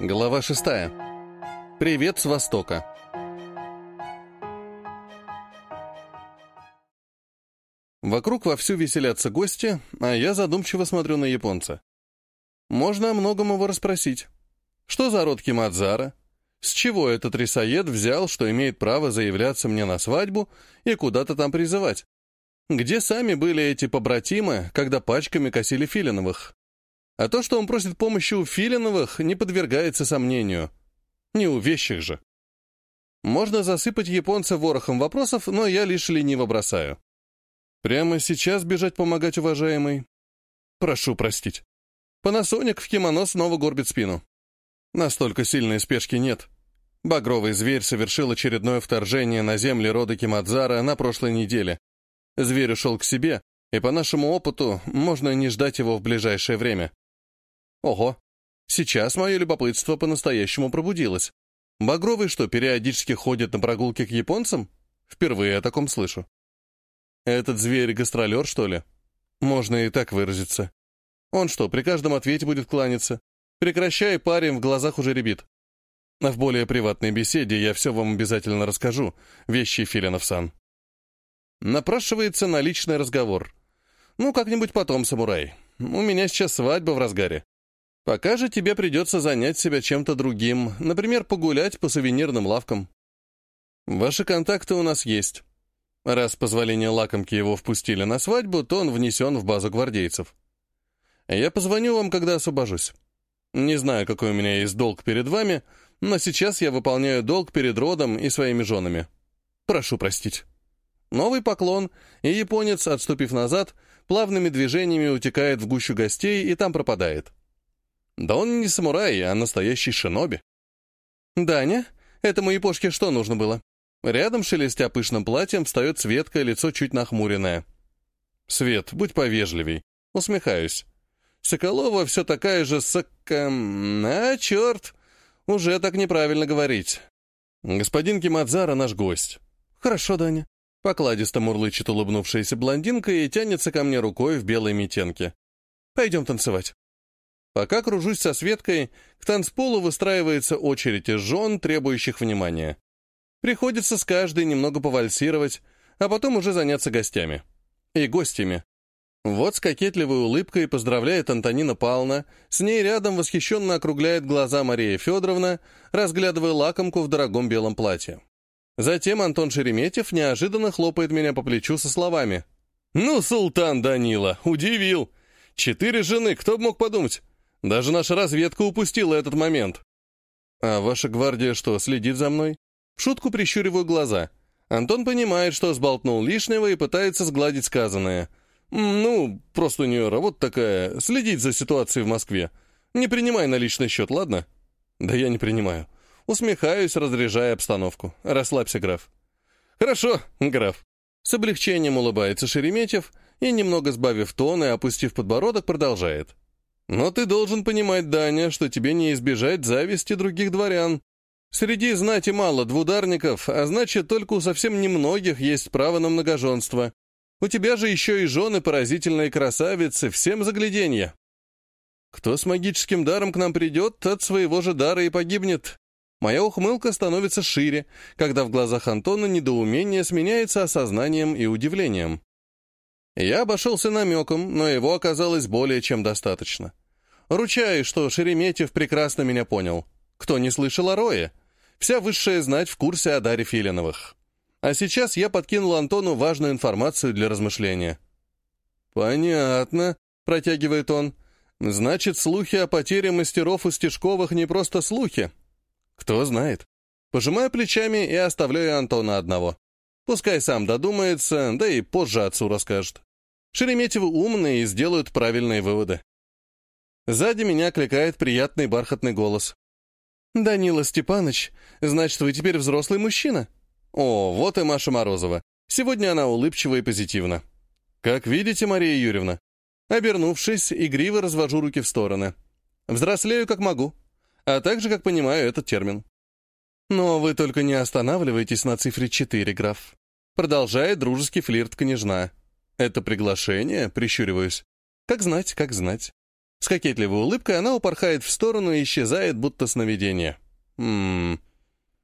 Глава шестая. Привет с Востока. Вокруг вовсю веселятся гости, а я задумчиво смотрю на японца. Можно о многом его расспросить. Что за род Кимадзара? С чего этот рисоед взял, что имеет право заявляться мне на свадьбу и куда-то там призывать? Где сами были эти побратимы, когда пачками косили Филиновых? А то, что он просит помощи у Филиновых, не подвергается сомнению. Не у вещих же. Можно засыпать японца ворохом вопросов, но я лишь лениво бросаю. Прямо сейчас бежать помогать, уважаемый? Прошу простить. Панасоник в кимоно снова горбит спину. Настолько сильной спешки нет. Багровый зверь совершил очередное вторжение на земли рода Кимадзара на прошлой неделе. Зверь ушел к себе, и по нашему опыту можно не ждать его в ближайшее время. Ого, сейчас мое любопытство по-настоящему пробудилось. Багровый что, периодически ходит на прогулки к японцам? Впервые о таком слышу. Этот зверь-гастролер, что ли? Можно и так выразиться. Он что, при каждом ответе будет кланяться? Прекращай, парень, в глазах уже ребит. В более приватной беседе я все вам обязательно расскажу, вещи Филинов-сан. Напрашивается на личный разговор. Ну, как-нибудь потом, самурай. У меня сейчас свадьба в разгаре. Пока же тебе придется занять себя чем-то другим, например, погулять по сувенирным лавкам. Ваши контакты у нас есть. Раз позволение лакомки его впустили на свадьбу, то он внесен в базу гвардейцев. Я позвоню вам, когда освобожусь. Не знаю, какой у меня есть долг перед вами, но сейчас я выполняю долг перед родом и своими женами. Прошу простить. Новый поклон, и японец, отступив назад, плавными движениями утекает в гущу гостей и там пропадает. Да он не самурай, а настоящий шиноби. «Даня, этому япошке что нужно было?» Рядом, шелестя пышным платьем, встает Светка, лицо чуть нахмуренное. «Свет, будь повежливей». Усмехаюсь. Соколова все такая же сока... А, черт! Уже так неправильно говорить. Господин Кимадзара наш гость. Хорошо, Даня. Покладисто мурлычет улыбнувшаяся блондинка и тянется ко мне рукой в белой метенке. Пойдем танцевать. Пока кружусь со Светкой, к танцполу выстраивается очередь из жен, требующих внимания. Приходится с каждой немного повальсировать, а потом уже заняться гостями. И гостями. Вот с кокетливой улыбкой поздравляет Антонина Павловна, с ней рядом восхищенно округляет глаза Мария Федоровна, разглядывая лакомку в дорогом белом платье. Затем Антон Шереметьев неожиданно хлопает меня по плечу со словами. «Ну, султан Данила, удивил! Четыре жены, кто бы мог подумать? Даже наша разведка упустила этот момент. А ваша гвардия что, следит за мной? В шутку прищуриваю глаза. Антон понимает, что сболтнул лишнего и пытается сгладить сказанное. Ну, просто у нее работа такая, следить за ситуацией в Москве. Не принимай на личный счет, ладно? Да я не принимаю. Усмехаюсь, разряжая обстановку. Расслабься, граф. Хорошо, граф. С облегчением улыбается Шереметьев и, немного сбавив тон и опустив подбородок, продолжает. Но ты должен понимать, Даня, что тебе не избежать зависти других дворян. Среди знати мало двударников, а значит, только у совсем немногих есть право на многоженство. У тебя же еще и жены поразительные красавицы, всем загляденье. Кто с магическим даром к нам придет, от своего же дара и погибнет. Моя ухмылка становится шире, когда в глазах Антона недоумение сменяется осознанием и удивлением. Я обошелся намеком, но его оказалось более чем достаточно. Ручаюсь, что Шереметьев прекрасно меня понял. Кто не слышал о Рое? Вся высшая знать в курсе о Даре Филиновых. А сейчас я подкинул Антону важную информацию для размышления. «Понятно», — протягивает он. «Значит, слухи о потере мастеров у Стежковых не просто слухи. Кто знает». Пожимаю плечами и оставляю Антона одного. Пускай сам додумается, да и позже отцу расскажет. Шереметьевы умные и сделают правильные выводы. Сзади меня кликает приятный бархатный голос. «Данила Степанович, значит, вы теперь взрослый мужчина?» О, вот и Маша Морозова. Сегодня она улыбчива и позитивна. «Как видите, Мария Юрьевна?» Обернувшись, игриво развожу руки в стороны. Взрослею, как могу. А также, как понимаю, этот термин. Но вы только не останавливайтесь на цифре 4, граф. Продолжает дружеский флирт княжна. Это приглашение, прищуриваюсь. Как знать, как знать. С кокетливой улыбкой она упорхает в сторону и исчезает, будто сновидение. Ммм,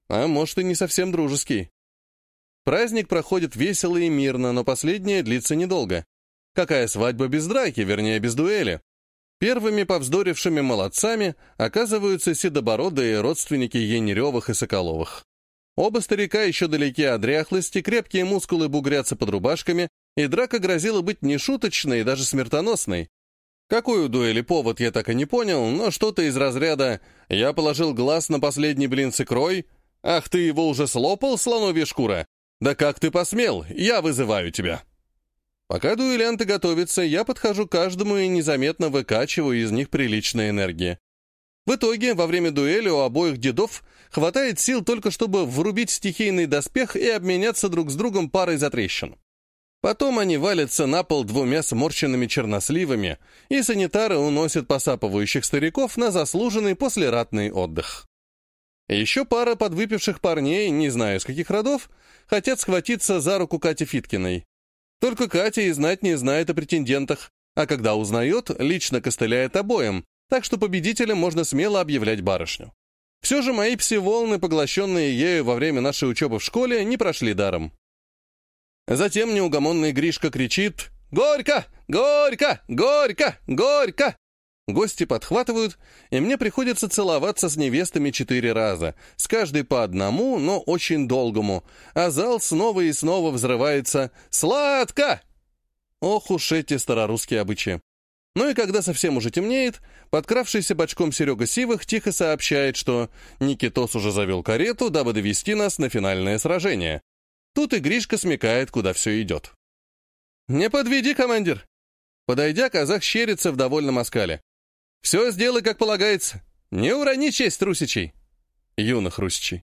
а может и не совсем дружеский. Праздник проходит весело и мирно, но последнее длится недолго. Какая свадьба без драки, вернее, без дуэли? Первыми повздорившими молодцами оказываются седобородые родственники Янеревых и Соколовых. Оба старика еще далеки от дряхлости, крепкие мускулы бугрятся под рубашками, и драка грозила быть нешуточной и даже смертоносной. Какую дуэли повод, я так и не понял, но что-то из разряда «я положил глаз на последний блин с икрой», «ах, ты его уже слопал, слоновья шкура», «да как ты посмел, я вызываю тебя». Пока дуэлянты готовятся, я подхожу к каждому и незаметно выкачиваю из них приличной энергии. В итоге, во время дуэли у обоих дедов хватает сил только чтобы врубить стихийный доспех и обменяться друг с другом парой затрещин. Потом они валятся на пол двумя сморщенными черносливами, и санитары уносят посапывающих стариков на заслуженный послератный отдых. Еще пара подвыпивших парней, не знаю с каких родов, хотят схватиться за руку Кати Фиткиной. Только Катя и знать не знает о претендентах, а когда узнает, лично костыляет обоим, так что победителем можно смело объявлять барышню. Все же мои пси-волны, поглощенные ею во время нашей учебы в школе, не прошли даром. Затем неугомонный Гришка кричит «Горько! Горько! Горько! Горько!» Гости подхватывают, и мне приходится целоваться с невестами четыре раза, с каждой по одному, но очень долгому, а зал снова и снова взрывается «Сладко!» Ох уж эти старорусские обычаи. Ну и когда совсем уже темнеет, подкравшийся бочком Серега Сивых тихо сообщает, что Никитос уже завел карету, дабы довести нас на финальное сражение. Тут и Гришка смекает, куда все идет. «Не подведи, командир!» Подойдя, казах щерится в довольном оскале. «Все сделай, как полагается. Не урони честь русичей!» Юных русичей.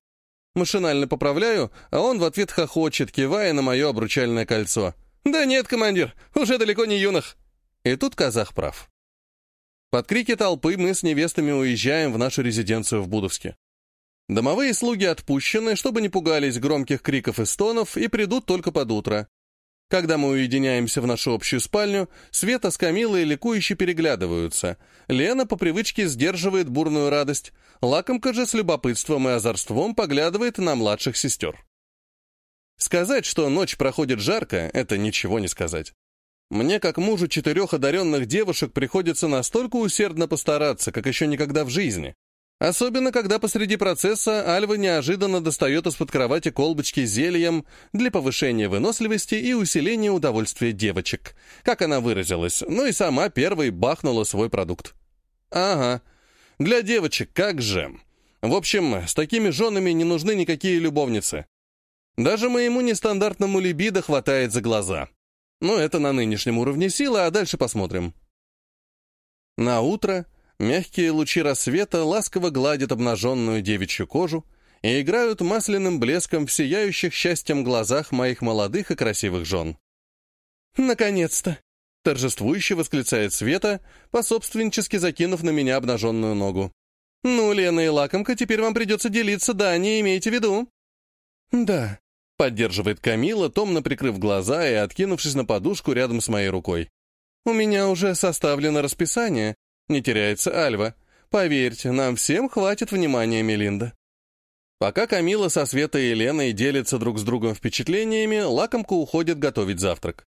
Машинально поправляю, а он в ответ хохочет, кивая на мое обручальное кольцо. «Да нет, командир, уже далеко не юных!» И тут казах прав. Под крики толпы мы с невестами уезжаем в нашу резиденцию в Будовске. Домовые слуги отпущены, чтобы не пугались громких криков и стонов, и придут только под утро. Когда мы уединяемся в нашу общую спальню, Света с Камилой ликующе переглядываются. Лена по привычке сдерживает бурную радость. Лакомка же с любопытством и озорством поглядывает на младших сестер. Сказать, что ночь проходит жарко, это ничего не сказать. Мне, как мужу четырех одаренных девушек, приходится настолько усердно постараться, как еще никогда в жизни. Особенно, когда посреди процесса Альва неожиданно достает из-под кровати колбочки с зельем для повышения выносливости и усиления удовольствия девочек, как она выразилась, ну и сама первой бахнула свой продукт. Ага, для девочек как же. В общем, с такими женами не нужны никакие любовницы. Даже моему нестандартному либидо хватает за глаза. Но ну, это на нынешнем уровне силы, а дальше посмотрим. На утро Мягкие лучи рассвета ласково гладят обнаженную девичью кожу и играют масляным блеском в сияющих счастьем глазах моих молодых и красивых жен. «Наконец-то!» — торжествующе восклицает Света, пособственнически закинув на меня обнаженную ногу. «Ну, Лена и Лакомка, теперь вам придется делиться, да, не имейте в виду». «Да», — поддерживает Камила, томно прикрыв глаза и откинувшись на подушку рядом с моей рукой. «У меня уже составлено расписание, не теряется Альва. Поверьте, нам всем хватит внимания Мелинда. Пока Камила со Светой и Леной делятся друг с другом впечатлениями, лакомка уходит готовить завтрак.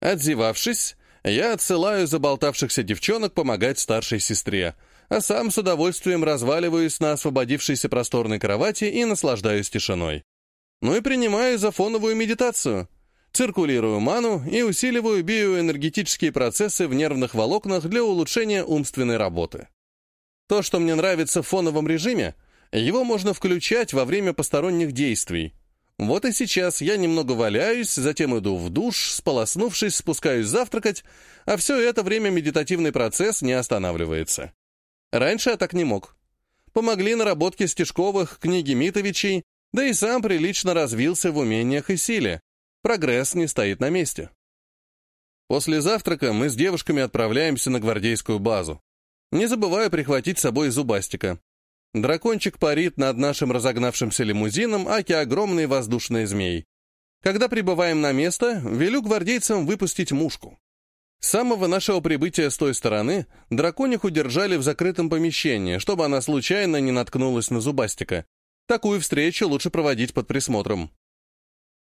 Отзевавшись, я отсылаю заболтавшихся девчонок помогать старшей сестре, а сам с удовольствием разваливаюсь на освободившейся просторной кровати и наслаждаюсь тишиной. Ну и принимаю за фоновую медитацию циркулирую ману и усиливаю биоэнергетические процессы в нервных волокнах для улучшения умственной работы. То, что мне нравится в фоновом режиме, его можно включать во время посторонних действий. Вот и сейчас я немного валяюсь, затем иду в душ, сполоснувшись, спускаюсь завтракать, а все это время медитативный процесс не останавливается. Раньше я так не мог. Помогли наработки Стешковых, книги Митовичей, да и сам прилично развился в умениях и силе. Прогресс не стоит на месте. После завтрака мы с девушками отправляемся на гвардейскую базу. Не забываю прихватить с собой зубастика. Дракончик парит над нашим разогнавшимся лимузином, аки огромный воздушный змей. Когда прибываем на место, велю гвардейцам выпустить мушку. С самого нашего прибытия с той стороны дракониху держали в закрытом помещении, чтобы она случайно не наткнулась на зубастика. Такую встречу лучше проводить под присмотром.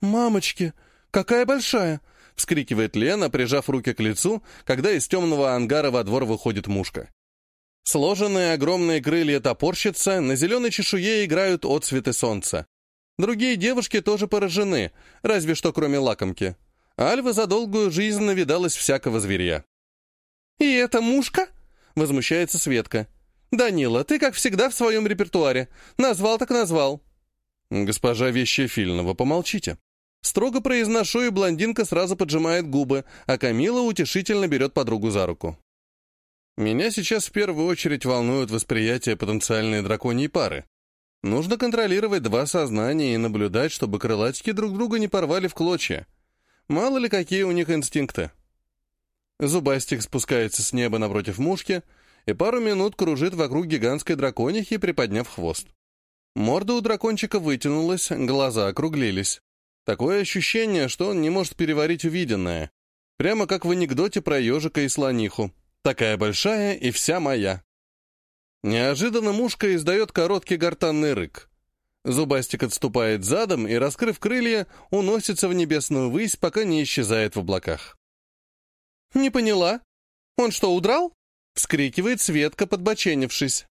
«Мамочки, какая большая!» — вскрикивает Лена, прижав руки к лицу, когда из темного ангара во двор выходит мушка. Сложенные огромные крылья топорщица на зеленой чешуе играют отцветы солнца. Другие девушки тоже поражены, разве что кроме лакомки. Альва за долгую жизнь навидалась всякого зверя. «И это мушка?» — возмущается Светка. «Данила, ты, как всегда, в своем репертуаре. Назвал так назвал». «Госпожа Вещефильнова, помолчите». Строго произношу, и блондинка сразу поджимает губы, а Камила утешительно берет подругу за руку. Меня сейчас в первую очередь волнует восприятие потенциальной драконьей пары. Нужно контролировать два сознания и наблюдать, чтобы крылатики друг друга не порвали в клочья. Мало ли какие у них инстинкты. Зубастик спускается с неба напротив мушки и пару минут кружит вокруг гигантской драконихи, приподняв хвост. Морда у дракончика вытянулась, глаза округлились. Такое ощущение, что он не может переварить увиденное. Прямо как в анекдоте про ежика и слониху. Такая большая и вся моя. Неожиданно мушка издает короткий гортанный рык. Зубастик отступает задом и, раскрыв крылья, уносится в небесную высь, пока не исчезает в облаках. «Не поняла. Он что, удрал?» — вскрикивает Светка, подбоченившись.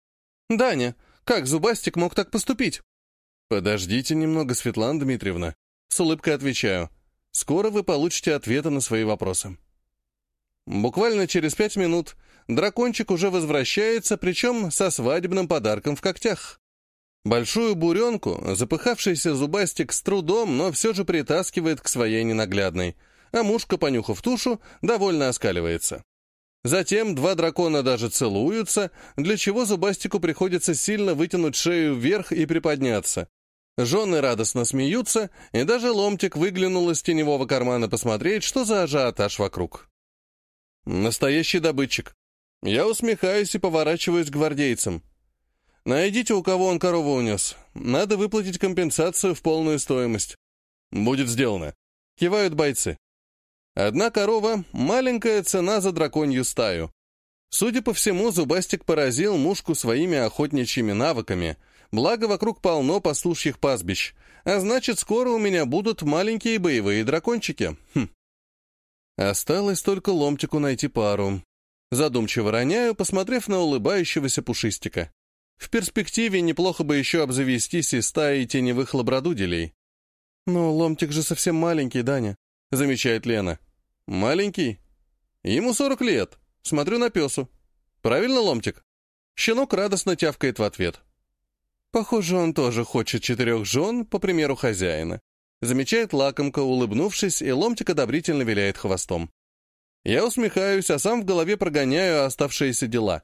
«Даня, как Зубастик мог так поступить?» «Подождите немного, Светлана Дмитриевна», с улыбкой отвечаю. Скоро вы получите ответы на свои вопросы. Буквально через пять минут дракончик уже возвращается, причем со свадебным подарком в когтях. Большую буренку запыхавшийся зубастик с трудом, но все же притаскивает к своей ненаглядной, а мушка, понюхав тушу, довольно оскаливается. Затем два дракона даже целуются, для чего зубастику приходится сильно вытянуть шею вверх и приподняться, Жены радостно смеются, и даже ломтик выглянул из теневого кармана посмотреть, что за ажиотаж вокруг. Настоящий добытчик. Я усмехаюсь и поворачиваюсь к гвардейцам. Найдите, у кого он корову унес. Надо выплатить компенсацию в полную стоимость. Будет сделано. Кивают бойцы. Одна корова — маленькая цена за драконью стаю. Судя по всему, Зубастик поразил мушку своими охотничьими навыками — Благо, вокруг полно пастушьих пастбищ, а значит, скоро у меня будут маленькие боевые дракончики. Хм. Осталось только ломтику найти пару. Задумчиво роняю, посмотрев на улыбающегося пушистика. В перспективе неплохо бы еще обзавестись и стаей теневых лабрадуделей. «Но ломтик же совсем маленький, Даня», — замечает Лена. «Маленький? Ему сорок лет. Смотрю на песу. Правильно, ломтик?» Щенок радостно тявкает в ответ. Похоже, он тоже хочет четырех жен, по примеру хозяина. Замечает лакомка, улыбнувшись, и ломтик одобрительно виляет хвостом. Я усмехаюсь, а сам в голове прогоняю оставшиеся дела.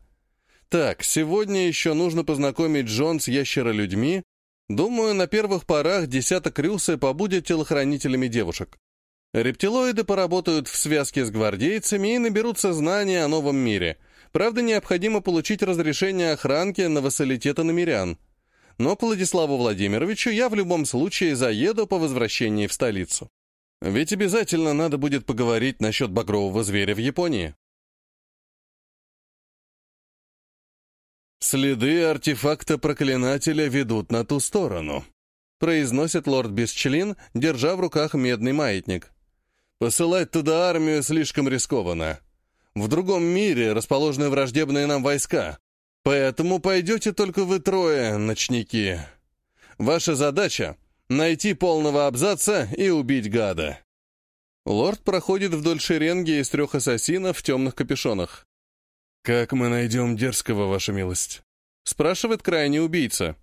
Так, сегодня еще нужно познакомить Джон с ящеролюдьми. Думаю, на первых порах десяток Рюсы побудет телохранителями девушек. Рептилоиды поработают в связке с гвардейцами и наберутся знания о новом мире. Правда, необходимо получить разрешение охранки на вассалитета намерян но к Владиславу Владимировичу я в любом случае заеду по возвращении в столицу. Ведь обязательно надо будет поговорить насчет багрового зверя в Японии. «Следы артефакта проклинателя ведут на ту сторону», произносит лорд Бесчлин, держа в руках медный маятник. «Посылать туда армию слишком рискованно. В другом мире расположены враждебные нам войска. Поэтому пойдете только вы трое, ночники. Ваша задача — найти полного абзаца и убить гада. Лорд проходит вдоль шеренги из трех ассасинов в темных капюшонах. «Как мы найдем дерзкого, ваша милость?» — спрашивает крайний убийца.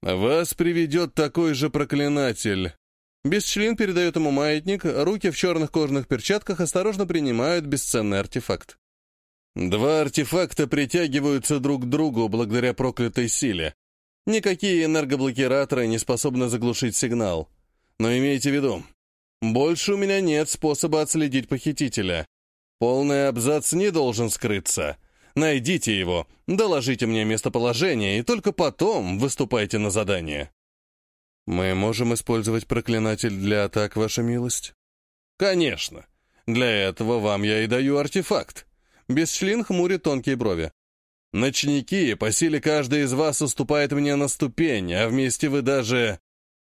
«Вас приведет такой же проклинатель». Бесчлин передает ему маятник, руки в черных кожаных перчатках осторожно принимают бесценный артефакт. Два артефакта притягиваются друг к другу благодаря проклятой силе. Никакие энергоблокираторы не способны заглушить сигнал. Но имейте в виду, больше у меня нет способа отследить похитителя. Полный абзац не должен скрыться. Найдите его, доложите мне местоположение, и только потом выступайте на задание. Мы можем использовать проклинатель для атак, ваша милость? Конечно. Для этого вам я и даю артефакт. Бесчлин хмурит тонкие брови. Ночники, по силе каждый из вас уступает мне на ступень, а вместе вы даже...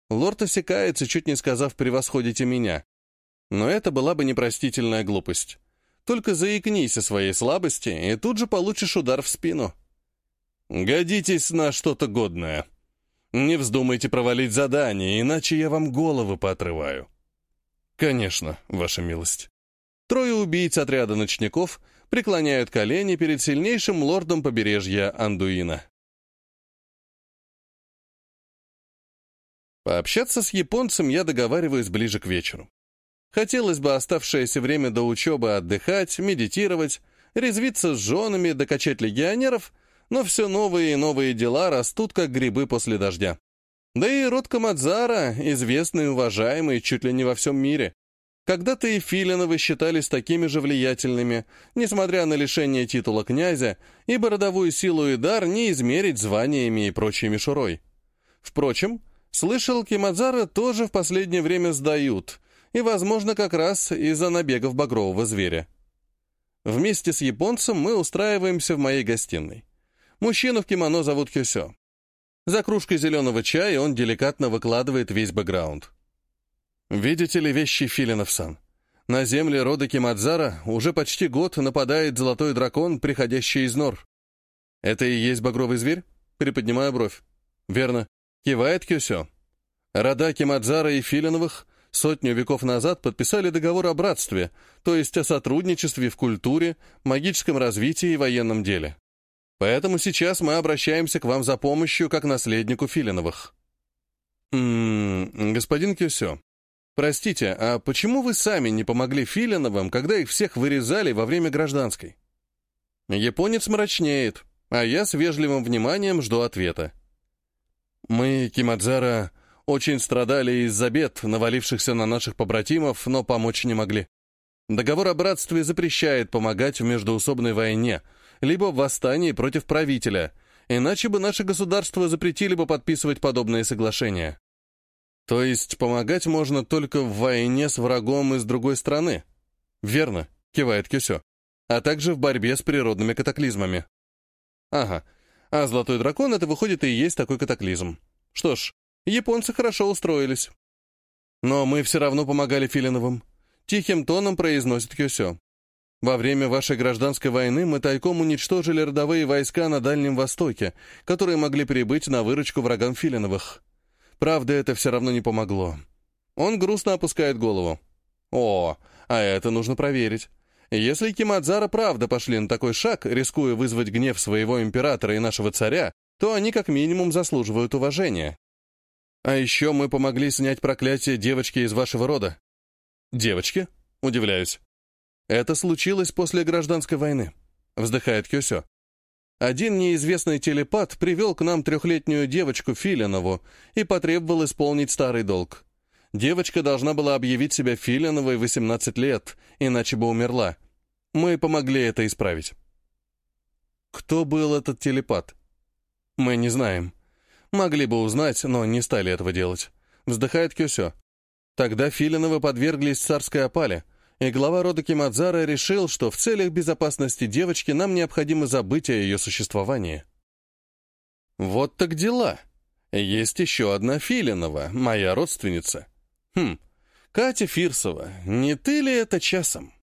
Лорд осекается, чуть не сказав «превосходите меня». Но это была бы непростительная глупость. Только заикнись о своей слабости, и тут же получишь удар в спину. Годитесь на что-то годное. Не вздумайте провалить задание, иначе я вам головы поотрываю. Конечно, ваша милость. Трое убийц отряда ночников преклоняют колени перед сильнейшим лордом побережья Андуина. Пообщаться с японцем я договариваюсь ближе к вечеру. Хотелось бы оставшееся время до учебы отдыхать, медитировать, резвиться с женами, докачать легионеров, но все новые и новые дела растут, как грибы после дождя. Да и род Камадзара, известный и уважаемый чуть ли не во всем мире. Когда-то и Филиновы считались такими же влиятельными, несмотря на лишение титула князя, ибо родовую силу и дар не измерить званиями и прочей мишурой. Впрочем, слышал, Кимадзара тоже в последнее время сдают, и, возможно, как раз из-за набегов багрового зверя. Вместе с японцем мы устраиваемся в моей гостиной. Мужчину в кимоно зовут Кюсё. За кружкой зеленого чая он деликатно выкладывает весь бэкграунд. Видите ли вещи Филинов-сан? На земле рода Кимадзара уже почти год нападает золотой дракон, приходящий из нор. Это и есть багровый зверь? Приподнимаю бровь. Верно. Кивает Кюсё. Рода Кимадзара и Филиновых сотню веков назад подписали договор о братстве, то есть о сотрудничестве в культуре, магическом развитии и военном деле. Поэтому сейчас мы обращаемся к вам за помощью как наследнику Филиновых. М господин Кюсё, Простите, а почему вы сами не помогли Филиновым, когда их всех вырезали во время гражданской? Японец мрачнеет, а я с вежливым вниманием жду ответа. Мы, Кимадзара, очень страдали из-за бед, навалившихся на наших побратимов, но помочь не могли. Договор о братстве запрещает помогать в междоусобной войне, либо в восстании против правителя, иначе бы наше государство запретили бы подписывать подобные соглашения. То есть помогать можно только в войне с врагом из другой страны? Верно, кивает Кюсё. А также в борьбе с природными катаклизмами. Ага. А Золотой Дракон — это выходит и есть такой катаклизм. Что ж, японцы хорошо устроились. Но мы все равно помогали Филиновым. Тихим тоном произносит Кюсё. Во время вашей гражданской войны мы тайком уничтожили родовые войска на Дальнем Востоке, которые могли прибыть на выручку врагам Филиновых. Правда, это все равно не помогло. Он грустно опускает голову. О, а это нужно проверить. Если Кимадзара правда пошли на такой шаг, рискуя вызвать гнев своего императора и нашего царя, то они как минимум заслуживают уважения. А еще мы помогли снять проклятие девочки из вашего рода. Девочки? Удивляюсь. Это случилось после гражданской войны. Вздыхает Кёсё. Один неизвестный телепат привел к нам трехлетнюю девочку Филинову и потребовал исполнить старый долг. Девочка должна была объявить себя Филиновой 18 лет, иначе бы умерла. Мы помогли это исправить. Кто был этот телепат? Мы не знаем. Могли бы узнать, но не стали этого делать. Вздыхает Кюсё. Тогда Филиновы подверглись царской опале и глава рода Кимадзара решил, что в целях безопасности девочки нам необходимо забыть о ее существовании. Вот так дела. Есть еще одна Филинова, моя родственница. Хм, Катя Фирсова, не ты ли это часом?